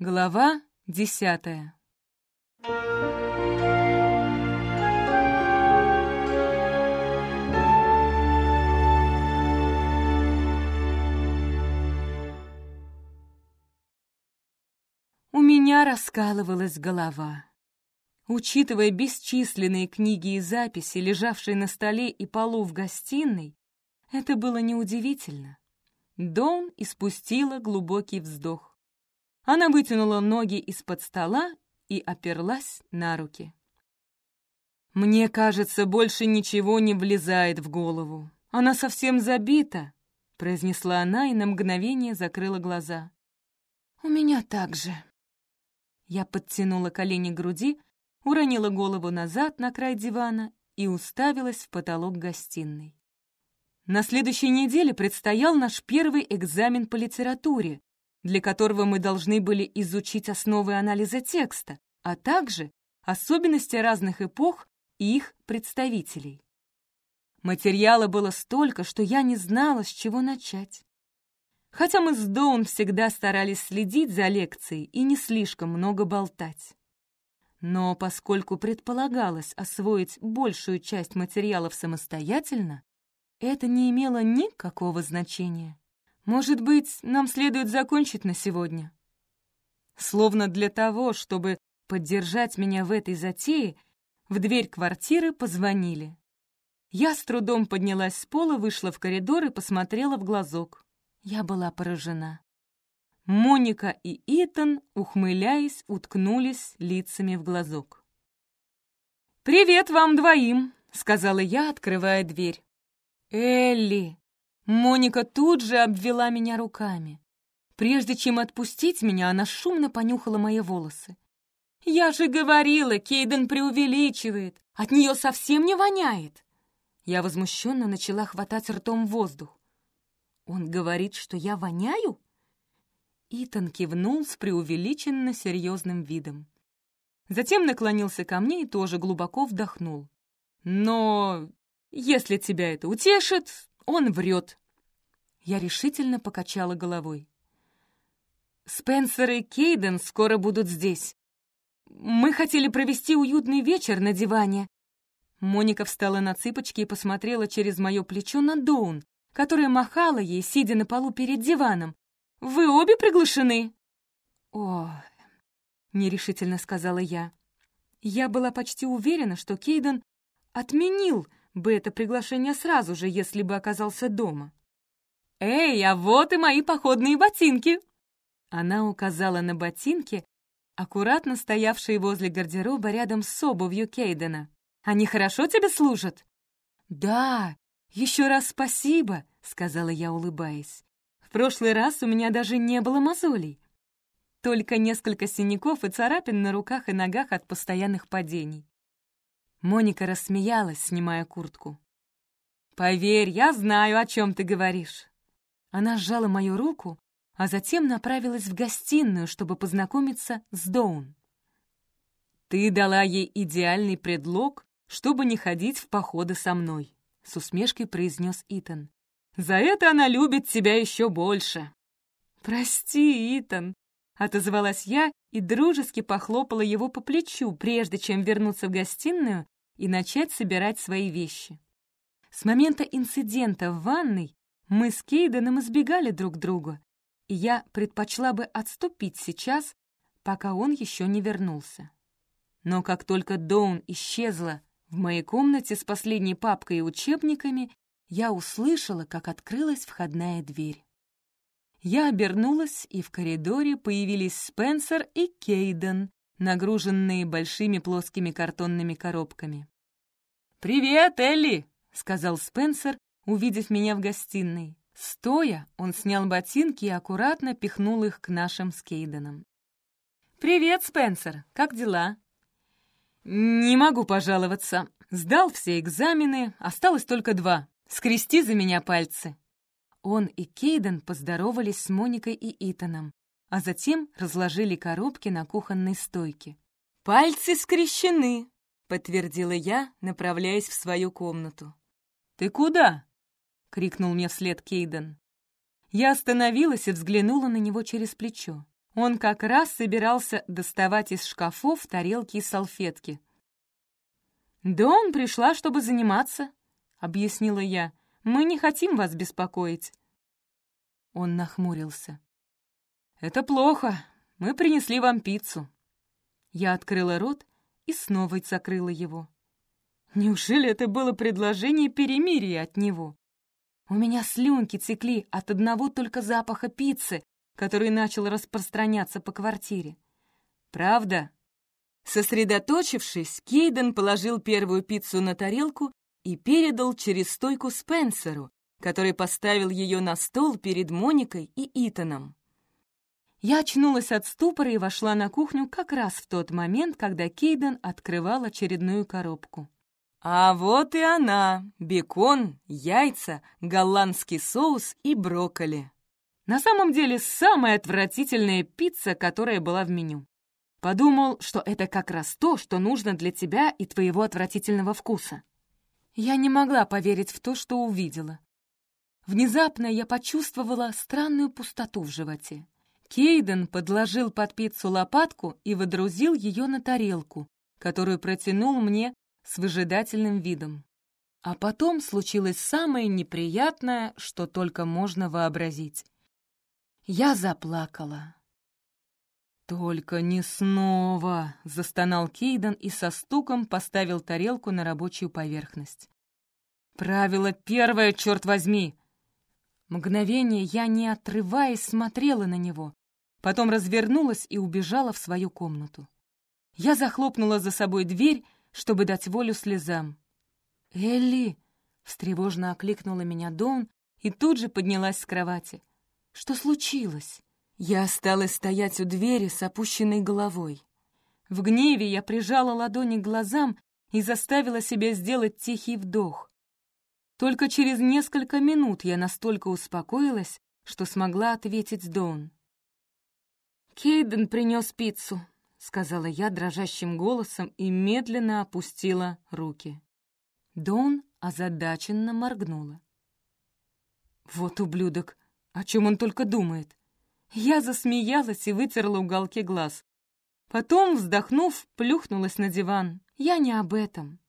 Глава десятая У меня раскалывалась голова. Учитывая бесчисленные книги и записи, лежавшие на столе и полу в гостиной, это было неудивительно. Дон испустила глубокий вздох. Она вытянула ноги из-под стола и оперлась на руки. «Мне кажется, больше ничего не влезает в голову. Она совсем забита», — произнесла она и на мгновение закрыла глаза. «У меня так же». Я подтянула колени к груди, уронила голову назад на край дивана и уставилась в потолок гостиной. На следующей неделе предстоял наш первый экзамен по литературе, для которого мы должны были изучить основы анализа текста, а также особенности разных эпох и их представителей. Материала было столько, что я не знала, с чего начать. Хотя мы с Доун всегда старались следить за лекцией и не слишком много болтать. Но поскольку предполагалось освоить большую часть материалов самостоятельно, это не имело никакого значения. Может быть, нам следует закончить на сегодня? Словно для того, чтобы поддержать меня в этой затее, в дверь квартиры позвонили. Я с трудом поднялась с пола, вышла в коридор и посмотрела в глазок. Я была поражена. Моника и Итан, ухмыляясь, уткнулись лицами в глазок. «Привет вам двоим!» — сказала я, открывая дверь. «Элли!» Моника тут же обвела меня руками. Прежде чем отпустить меня, она шумно понюхала мои волосы. «Я же говорила, Кейден преувеличивает. От нее совсем не воняет!» Я возмущенно начала хватать ртом воздух. «Он говорит, что я воняю?» Итан кивнул с преувеличенно серьезным видом. Затем наклонился ко мне и тоже глубоко вдохнул. «Но если тебя это утешит, он врет». Я решительно покачала головой. «Спенсер и Кейден скоро будут здесь. Мы хотели провести уютный вечер на диване». Моника встала на цыпочки и посмотрела через мое плечо на Доун, которая махала ей, сидя на полу перед диваном. «Вы обе приглашены?» «О...» — нерешительно сказала я. Я была почти уверена, что Кейден отменил бы это приглашение сразу же, если бы оказался дома. «Эй, а вот и мои походные ботинки!» Она указала на ботинки, аккуратно стоявшие возле гардероба рядом с обувью Кейдена. «Они хорошо тебе служат?» «Да, еще раз спасибо», — сказала я, улыбаясь. «В прошлый раз у меня даже не было мозолей. Только несколько синяков и царапин на руках и ногах от постоянных падений. Моника рассмеялась, снимая куртку. «Поверь, я знаю, о чем ты говоришь». Она сжала мою руку, а затем направилась в гостиную, чтобы познакомиться с Доун. «Ты дала ей идеальный предлог, чтобы не ходить в походы со мной», — с усмешкой произнес Итан. «За это она любит тебя еще больше». «Прости, Итан», — отозвалась я и дружески похлопала его по плечу, прежде чем вернуться в гостиную и начать собирать свои вещи. С момента инцидента в ванной мы с Кейденом избегали друг друга, и я предпочла бы отступить сейчас, пока он еще не вернулся. Но как только Доун исчезла в моей комнате с последней папкой и учебниками, я услышала, как открылась входная дверь. Я обернулась, и в коридоре появились Спенсер и Кейден, нагруженные большими плоскими картонными коробками. «Привет, Элли!» — сказал Спенсер, увидев меня в гостиной. Стоя, он снял ботинки и аккуратно пихнул их к нашим с Кейденом. «Привет, Спенсер! Как дела?» «Не могу пожаловаться. Сдал все экзамены, осталось только два. Скрести за меня пальцы». Он и Кейден поздоровались с Моникой и Итаном, а затем разложили коробки на кухонной стойке. «Пальцы скрещены!» — подтвердила я, направляясь в свою комнату. «Ты куда?» — крикнул мне вслед Кейден. Я остановилась и взглянула на него через плечо. Он как раз собирался доставать из шкафов тарелки и салфетки. «Да он пришла, чтобы заниматься», — объяснила я. «Мы не хотим вас беспокоить». Он нахмурился. «Это плохо. Мы принесли вам пиццу». Я открыла рот и снова закрыла его. Неужели это было предложение перемирия от него? У меня слюнки текли от одного только запаха пиццы, который начал распространяться по квартире. «Правда?» Сосредоточившись, Кейден положил первую пиццу на тарелку и передал через стойку Спенсеру, который поставил ее на стол перед Моникой и Итаном. Я очнулась от ступора и вошла на кухню как раз в тот момент, когда Кейден открывал очередную коробку. А вот и она! Бекон, яйца, голландский соус и брокколи. На самом деле, самая отвратительная пицца, которая была в меню. Подумал, что это как раз то, что нужно для тебя и твоего отвратительного вкуса. Я не могла поверить в то, что увидела. Внезапно я почувствовала странную пустоту в животе. Кейден подложил под пиццу лопатку и водрузил ее на тарелку, которую протянул мне с выжидательным видом. А потом случилось самое неприятное, что только можно вообразить. Я заплакала. «Только не снова!» — застонал Кейден и со стуком поставил тарелку на рабочую поверхность. «Правило первое, черт возьми!» Мгновение я, не отрываясь, смотрела на него, потом развернулась и убежала в свою комнату. Я захлопнула за собой дверь чтобы дать волю слезам. «Элли!» — встревожно окликнула меня Дон и тут же поднялась с кровати. «Что случилось?» Я осталась стоять у двери с опущенной головой. В гневе я прижала ладони к глазам и заставила себя сделать тихий вдох. Только через несколько минут я настолько успокоилась, что смогла ответить Дон. «Кейден принес пиццу», — сказала я дрожащим голосом и медленно опустила руки. Дон озадаченно моргнула. «Вот ублюдок! О чем он только думает!» Я засмеялась и вытерла уголки глаз. Потом, вздохнув, плюхнулась на диван. Я не об этом.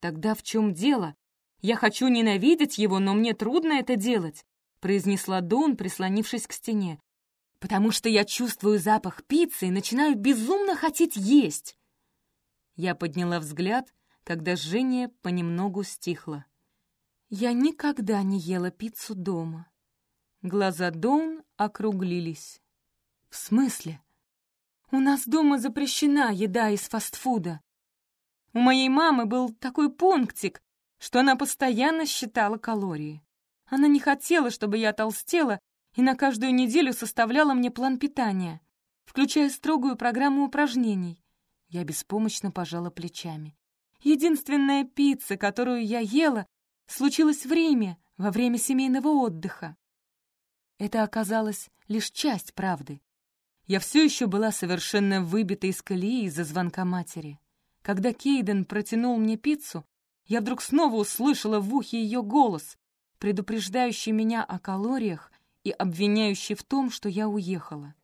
«Тогда в чем дело? Я хочу ненавидеть его, но мне трудно это делать», произнесла Дон, прислонившись к стене потому что я чувствую запах пиццы и начинаю безумно хотеть есть. Я подняла взгляд, когда жжение понемногу стихло. Я никогда не ела пиццу дома. Глаза Доун округлились. «В смысле? У нас дома запрещена еда из фастфуда. У моей мамы был такой пунктик, что она постоянно считала калории. Она не хотела, чтобы я толстела, и на каждую неделю составляла мне план питания, включая строгую программу упражнений. Я беспомощно пожала плечами. Единственная пицца, которую я ела, случилась в Риме во время семейного отдыха. Это оказалось лишь часть правды. Я все еще была совершенно выбита из колеи из-за звонка матери. Когда Кейден протянул мне пиццу, я вдруг снова услышала в ухе ее голос, предупреждающий меня о калориях и обвиняющий в том, что я уехала.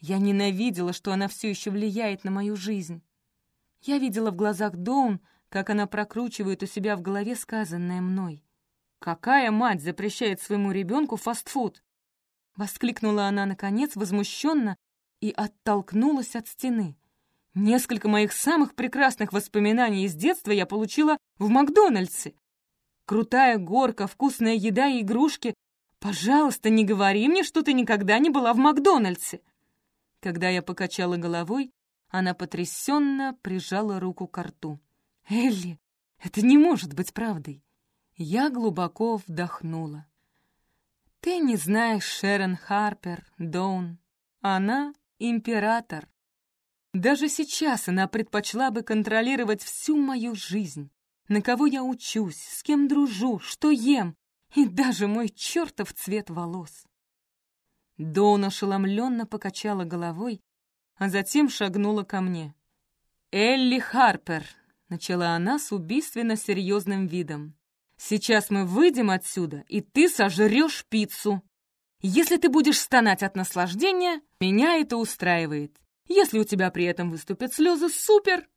Я ненавидела, что она все еще влияет на мою жизнь. Я видела в глазах Доун, как она прокручивает у себя в голове сказанное мной. «Какая мать запрещает своему ребенку фастфуд?» Воскликнула она, наконец, возмущенно и оттолкнулась от стены. Несколько моих самых прекрасных воспоминаний из детства я получила в Макдональдсе. Крутая горка, вкусная еда и игрушки «Пожалуйста, не говори мне, что ты никогда не была в Макдональдсе!» Когда я покачала головой, она потрясенно прижала руку к рту. «Элли, это не может быть правдой!» Я глубоко вдохнула. «Ты не знаешь Шерон Харпер, Доун. Она — император. Даже сейчас она предпочла бы контролировать всю мою жизнь. На кого я учусь, с кем дружу, что ем, и даже мой чертов цвет волос. Доун ошеломленно покачала головой, а затем шагнула ко мне. «Элли Харпер», — начала она с убийственно серьезным видом. «Сейчас мы выйдем отсюда, и ты сожрешь пиццу. Если ты будешь стонать от наслаждения, меня это устраивает. Если у тебя при этом выступят слезы, супер!»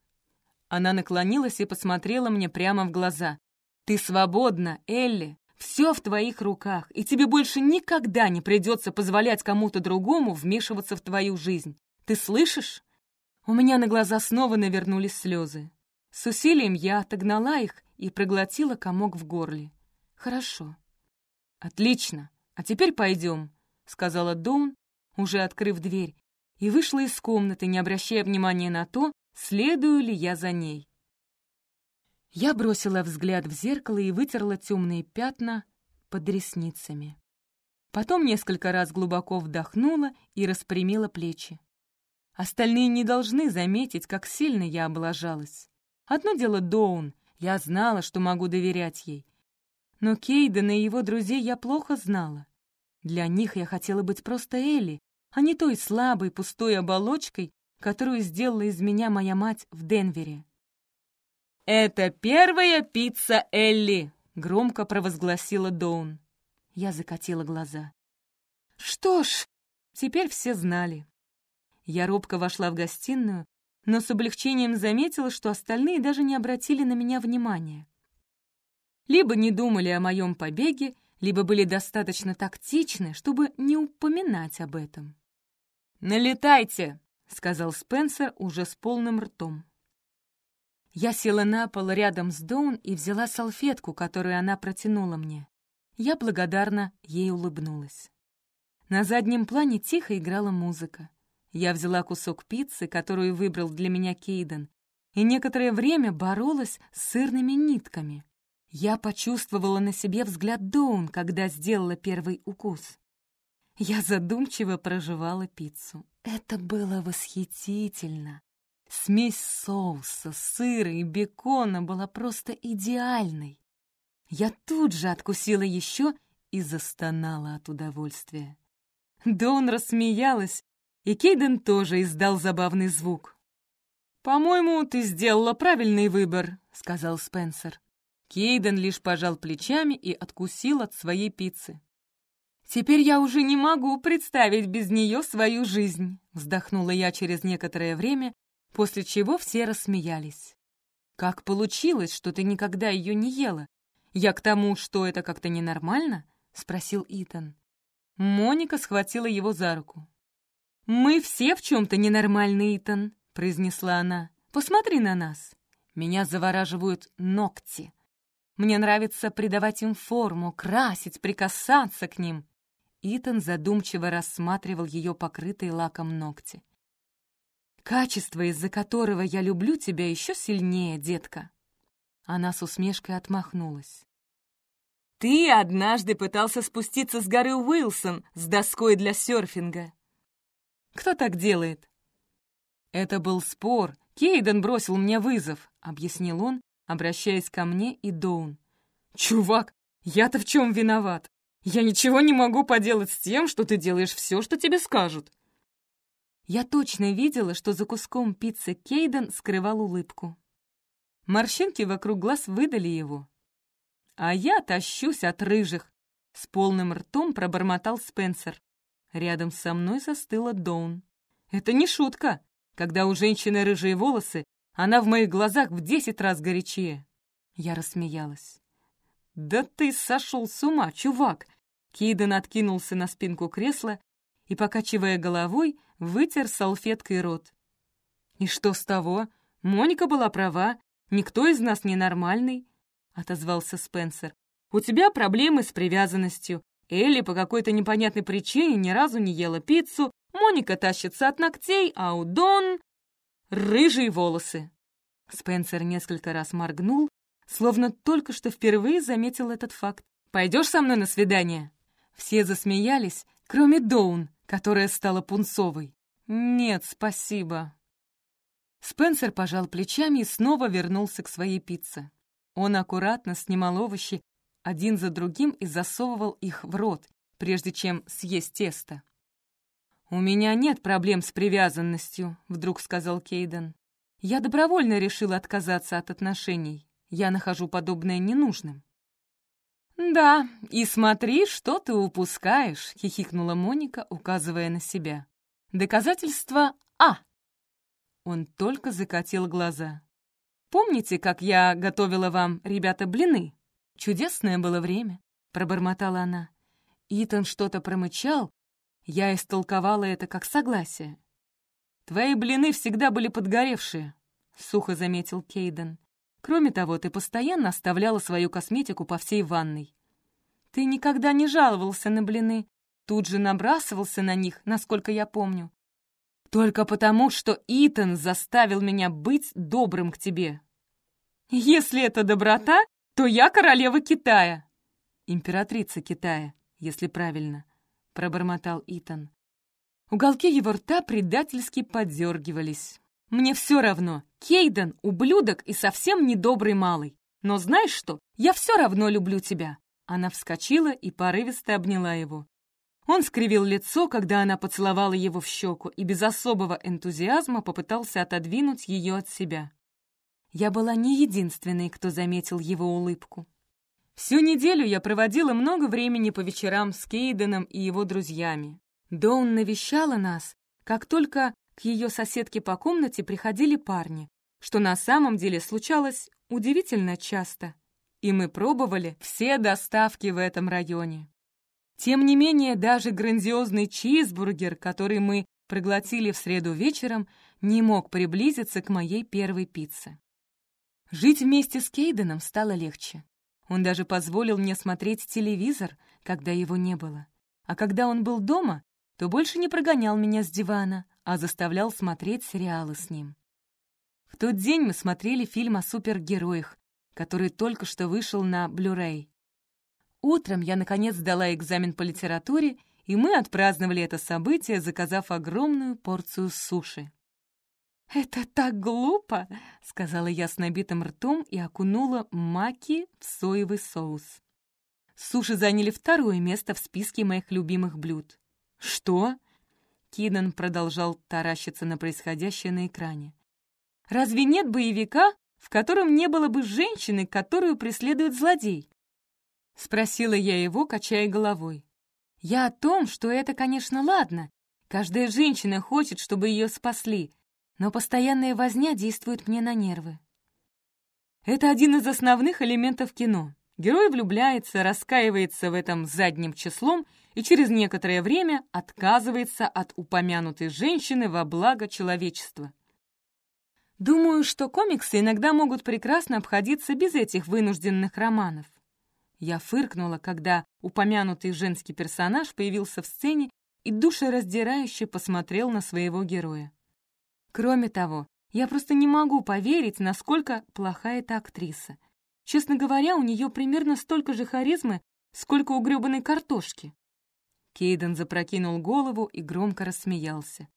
Она наклонилась и посмотрела мне прямо в глаза. «Ты свободна, Элли. Все в твоих руках, и тебе больше никогда не придется позволять кому-то другому вмешиваться в твою жизнь. Ты слышишь?» У меня на глаза снова навернулись слезы. С усилием я отогнала их и проглотила комок в горле. «Хорошо». «Отлично. А теперь пойдем», — сказала Доун, уже открыв дверь, и вышла из комнаты, не обращая внимания на то, следую ли я за ней. Я бросила взгляд в зеркало и вытерла темные пятна под ресницами. Потом несколько раз глубоко вдохнула и распрямила плечи. Остальные не должны заметить, как сильно я облажалась. Одно дело Доун, я знала, что могу доверять ей. Но Кейдена и его друзей я плохо знала. Для них я хотела быть просто Элли, а не той слабой, пустой оболочкой, которую сделала из меня моя мать в Денвере. «Это первая пицца Элли!» — громко провозгласила Доун. Я закатила глаза. «Что ж, теперь все знали». Я робко вошла в гостиную, но с облегчением заметила, что остальные даже не обратили на меня внимания. Либо не думали о моем побеге, либо были достаточно тактичны, чтобы не упоминать об этом. «Налетайте!» — сказал Спенсер уже с полным ртом. Я села на пол рядом с Доун и взяла салфетку, которую она протянула мне. Я благодарно ей улыбнулась. На заднем плане тихо играла музыка. Я взяла кусок пиццы, которую выбрал для меня Кейден, и некоторое время боролась с сырными нитками. Я почувствовала на себе взгляд Доун, когда сделала первый укус. Я задумчиво проживала пиццу. Это было восхитительно. Смесь соуса, сыра и бекона была просто идеальной. Я тут же откусила еще и застонала от удовольствия. Дон рассмеялась, и Кейден тоже издал забавный звук. «По-моему, ты сделала правильный выбор», — сказал Спенсер. Кейден лишь пожал плечами и откусил от своей пиццы. «Теперь я уже не могу представить без нее свою жизнь», вздохнула я через некоторое время, после чего все рассмеялись. «Как получилось, что ты никогда ее не ела? Я к тому, что это как-то ненормально?» — спросил Итан. Моника схватила его за руку. «Мы все в чем-то ненормальны, Итан», — произнесла она. «Посмотри на нас. Меня завораживают ногти. Мне нравится придавать им форму, красить, прикасаться к ним. Итан задумчиво рассматривал ее покрытые лаком ногти. «Качество, из-за которого я люблю тебя еще сильнее, детка!» Она с усмешкой отмахнулась. «Ты однажды пытался спуститься с горы Уилсон с доской для серфинга. Кто так делает?» «Это был спор. Кейден бросил мне вызов», — объяснил он, обращаясь ко мне и Доун. «Чувак, я-то в чем виноват? Я ничего не могу поделать с тем, что ты делаешь все, что тебе скажут». Я точно видела, что за куском пиццы Кейден скрывал улыбку. Морщинки вокруг глаз выдали его. «А я тащусь от рыжих!» — с полным ртом пробормотал Спенсер. Рядом со мной застыла Доун. «Это не шутка. Когда у женщины рыжие волосы, она в моих глазах в десять раз горячее». Я рассмеялась. «Да ты сошел с ума, чувак! Кейден откинулся на спинку кресла и, покачивая головой, вытер салфеткой рот. «И что с того? Моника была права. Никто из нас не нормальный», — отозвался Спенсер. «У тебя проблемы с привязанностью. Элли по какой-то непонятной причине ни разу не ела пиццу, Моника тащится от ногтей, а у Дон — рыжие волосы». Спенсер несколько раз моргнул, словно только что впервые заметил этот факт. «Пойдешь со мной на свидание?» Все засмеялись, кроме Доун, которая стала пунцовой. «Нет, спасибо». Спенсер пожал плечами и снова вернулся к своей пицце. Он аккуратно снимал овощи один за другим и засовывал их в рот, прежде чем съесть тесто. «У меня нет проблем с привязанностью», — вдруг сказал Кейден. «Я добровольно решил отказаться от отношений. Я нахожу подобное ненужным». «Да, и смотри, что ты упускаешь», — хихикнула Моника, указывая на себя. «Доказательство А». Он только закатил глаза. «Помните, как я готовила вам, ребята, блины? Чудесное было время», — пробормотала она. Итан что-то промычал, я истолковала это как согласие. «Твои блины всегда были подгоревшие», — сухо заметил Кейден. «Кроме того, ты постоянно оставляла свою косметику по всей ванной. Ты никогда не жаловался на блины, тут же набрасывался на них, насколько я помню. Только потому, что Итан заставил меня быть добрым к тебе. Если это доброта, то я королева Китая. Императрица Китая, если правильно пробормотал Итан. Уголки его рта предательски подергивались. «Мне все равно. Кейден — ублюдок и совсем недобрый малый. Но знаешь что? Я все равно люблю тебя». Она вскочила и порывисто обняла его. Он скривил лицо, когда она поцеловала его в щеку, и без особого энтузиазма попытался отодвинуть ее от себя. Я была не единственной, кто заметил его улыбку. Всю неделю я проводила много времени по вечерам с Кейденом и его друзьями. Доун навещала нас, как только к ее соседке по комнате приходили парни, что на самом деле случалось удивительно часто. И мы пробовали все доставки в этом районе. Тем не менее, даже грандиозный чизбургер, который мы проглотили в среду вечером, не мог приблизиться к моей первой пицце. Жить вместе с Кейденом стало легче. Он даже позволил мне смотреть телевизор, когда его не было. А когда он был дома, то больше не прогонял меня с дивана, а заставлял смотреть сериалы с ним. В тот день мы смотрели фильм о супергероях, который только что вышел на Blu-ray. Утром я, наконец, сдала экзамен по литературе, и мы отпраздновали это событие, заказав огромную порцию суши. «Это так глупо!» — сказала я с набитым ртом и окунула маки в соевый соус. Суши заняли второе место в списке моих любимых блюд. «Что?» — Кинан продолжал таращиться на происходящее на экране. «Разве нет боевика, в котором не было бы женщины, которую преследует злодей?» — спросила я его, качая головой. «Я о том, что это, конечно, ладно. Каждая женщина хочет, чтобы ее спасли, но постоянная возня действует мне на нервы. Это один из основных элементов кино. Герой влюбляется, раскаивается в этом задним числом и через некоторое время отказывается от упомянутой женщины во благо человечества. Думаю, что комиксы иногда могут прекрасно обходиться без этих вынужденных романов. Я фыркнула, когда упомянутый женский персонаж появился в сцене и душераздирающе посмотрел на своего героя. Кроме того, я просто не могу поверить, насколько плохая эта актриса. Честно говоря, у нее примерно столько же харизмы, сколько у грёбаной картошки. Кейден запрокинул голову и громко рассмеялся.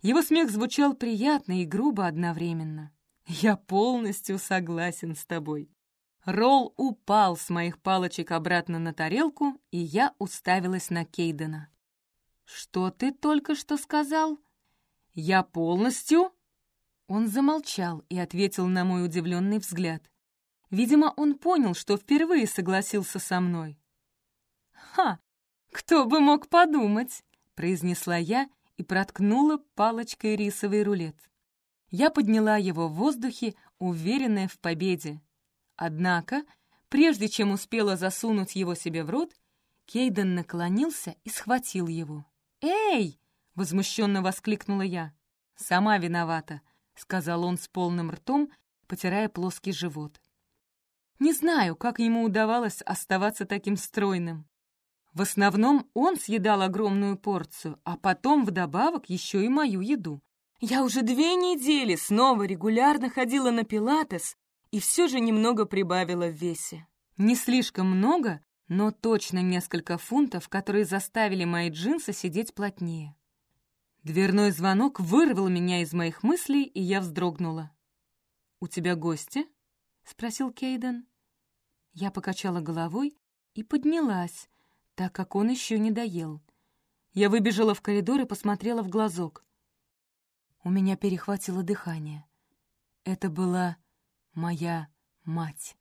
Его смех звучал приятно и грубо одновременно. «Я полностью согласен с тобой». Ролл упал с моих палочек обратно на тарелку, и я уставилась на Кейдена. «Что ты только что сказал?» «Я полностью...» Он замолчал и ответил на мой удивленный взгляд. Видимо, он понял, что впервые согласился со мной. «Ха! Кто бы мог подумать!» — произнесла я и проткнула палочкой рисовый рулет. Я подняла его в воздухе, уверенная в победе. Однако, прежде чем успела засунуть его себе в рот, Кейден наклонился и схватил его. «Эй!» Возмущенно воскликнула я. «Сама виновата», — сказал он с полным ртом, потирая плоский живот. Не знаю, как ему удавалось оставаться таким стройным. В основном он съедал огромную порцию, а потом вдобавок еще и мою еду. Я уже две недели снова регулярно ходила на пилатес и все же немного прибавила в весе. Не слишком много, но точно несколько фунтов, которые заставили мои джинсы сидеть плотнее. Дверной звонок вырвал меня из моих мыслей, и я вздрогнула. «У тебя гости?» — спросил Кейден. Я покачала головой и поднялась, так как он еще не доел. Я выбежала в коридор и посмотрела в глазок. У меня перехватило дыхание. Это была моя мать.